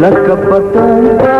la capataz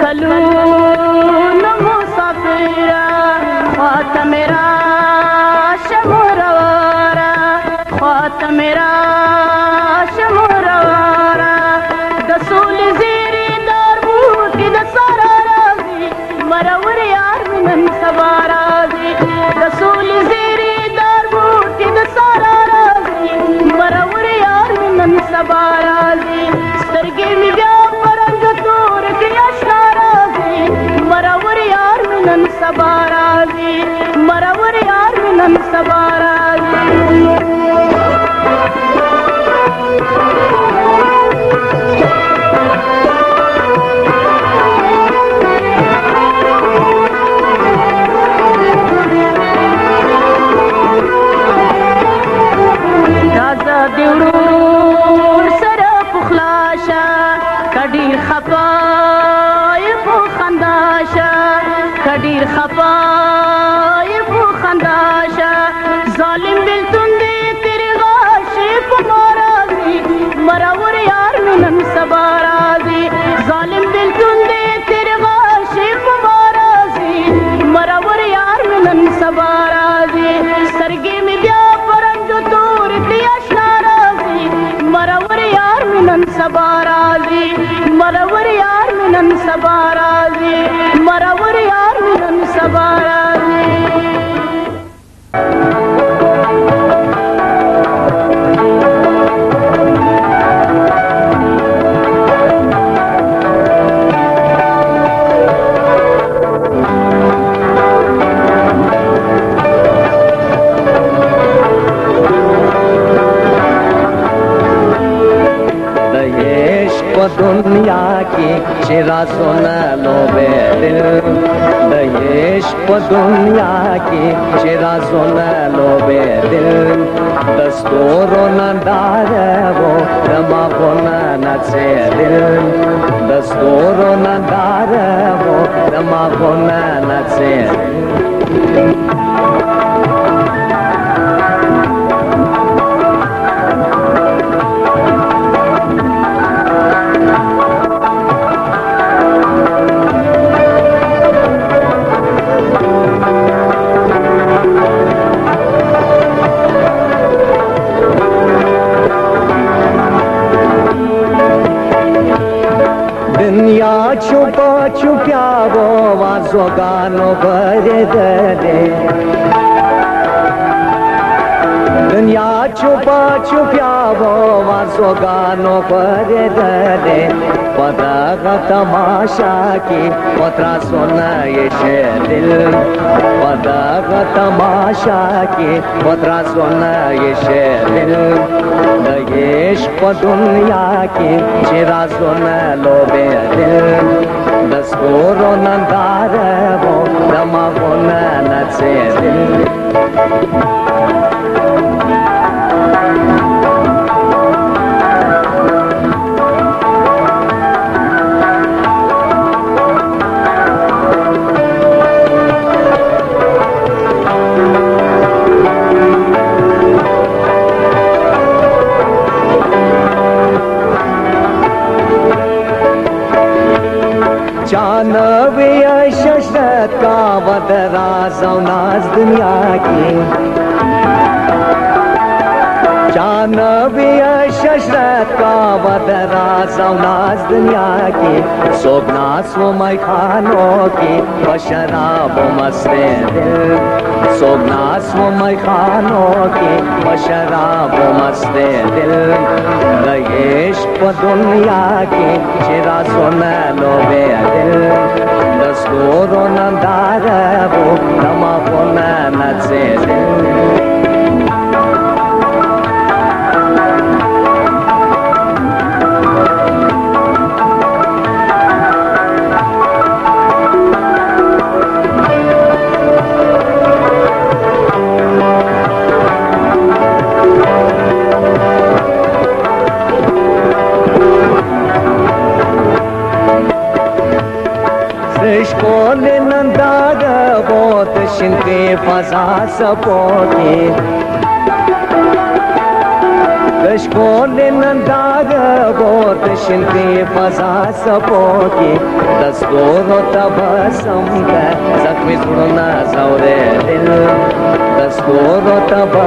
ಕಲು शिरा सुन लो दिल दहेश को दुनिया की। शिरा सुन लो दिल दस्तूर न दार वो रमा बुन न से दिल दस्तूर न दार वो रमा बुन न से दिल वाजो गानो भरे दे दुनिया छुपा छुप्या वो वाजो गानो भरे दे पदा तमाशा की, पत्रा सुना ये दिल। पदा तमाशा की, पत्रा सुना ये शे ఓరో నందారవో నమవో నచ్చే जानवी शशरत का वदरा नाज दुनिया की जानवी शशरत का वदरा नाज दुनिया की सोबना सोमय खानों की बशराब मस्ते दिल सोबना सोमय खानों की बशराब मस्ते दिल दगेश प दुनिया के चिरा सोना लो बे दिल। दस्तूरो नंदार वो नमा पोना नचे दिल। casar só pode Rășcoale în dară vor și întâi faza să pochi Dați doro tăbă să-mi dă Să cui zbruna sau redel Dați doro tăbă